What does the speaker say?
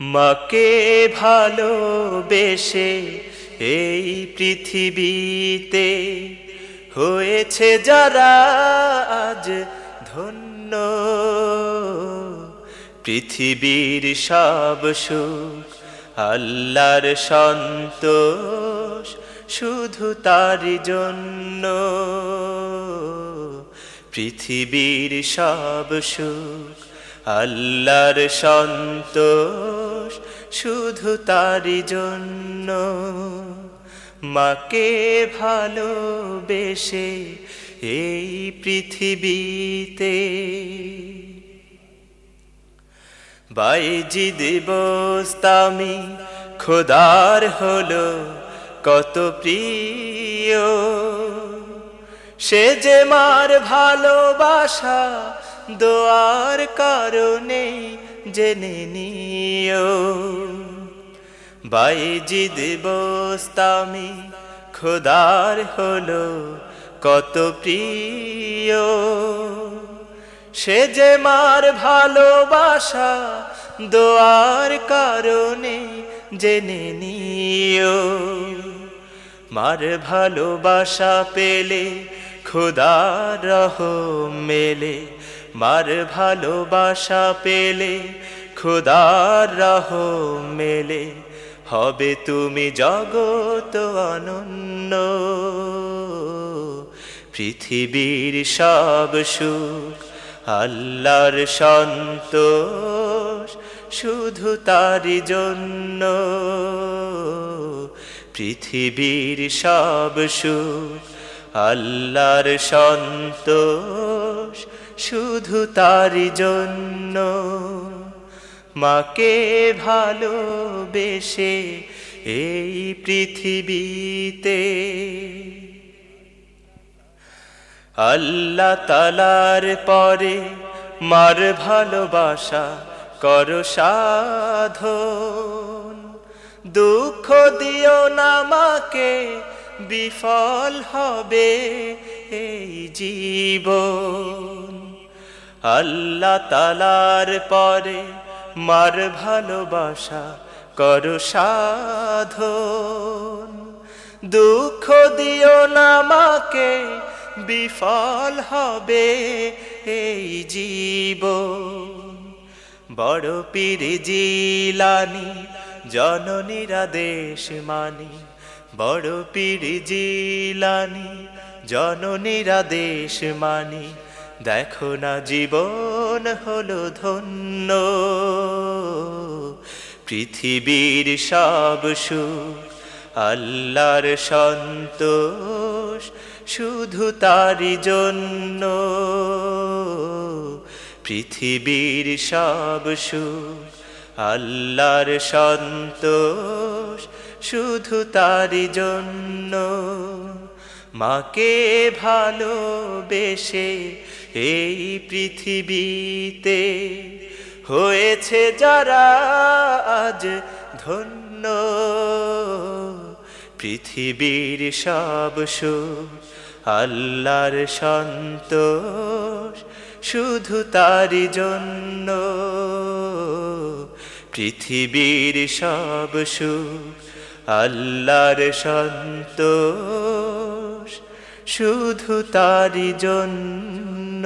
মাকে ভালোবেসে এই পৃথিবীতে হয়েছে যারা আজ ধন্য। পৃথিবীর সব সুখ আল্লাহর সন্তোষ শুধু তারি জন্য। পৃথিবীর সব সুখ আল্লাহর সন্তোষ শুধু তারি জন্য মাকে ভালোবেসে এই পৃথিবীতে। বাইজিদ বস্তামি খোদার হলো কত প্রিয়। সে যে মার ভালোবাসা দোয়ার কারণে জেনে নিও। বাইজিদ বস্তামি খোদার হলো কত প্রিয়। সে যে মার ভালোবাসা দোয়ার কারণে জেনে নিও। মার ভালোবাসা পেলে খুদার রহ মেলে মার ভালোবাসা পেলে, খুদার রহ মেলে, হবে তুমি জগত অনন্য। পৃথিবীর সব সুখ আল্লাহর সন্তোষ শুধু তারি জন্য। পৃথিবীর সব সুখ আল্লাহর সন্তোষ শুধু তারি জন্য। মাকে ভালোবেসে এই পৃথিবীতে। আল্লাহ তালার পরে মার ভালোবাসা কর সাধন। দুঃখ দিও না মাকে, বিফল হবে এই জীবন। আল্লাহ তালার পরে মার ভালোবাসা কর সাধন। দুঃখ দিও না মাকে বিফল হবে এই জীবন। বড় পীর জিলানি, জননীরা দেশ মানি। বড় পীর জিলানি, জননীরা দেশ মানি। দেখো না জীবন হলো ধন্য। পৃথিবীর সব সুখ আল্লাহর সন্তোষ শুধু তারি জন্য। পৃথিবীর সব সুখ আল্লাহর সন্তোষ শুধু তারি জন্য। মাকে ভালোবেসে এই পৃথিবীতে হয়েছে যারা আজ ধন্য। পৃথিবীর সব সুখ আল্লাহর সন্তোষ শুধু তারি জন্য। পৃথিবীর সব সুখ আল্লাহর সন্তোষ শুধু তারি জন্য।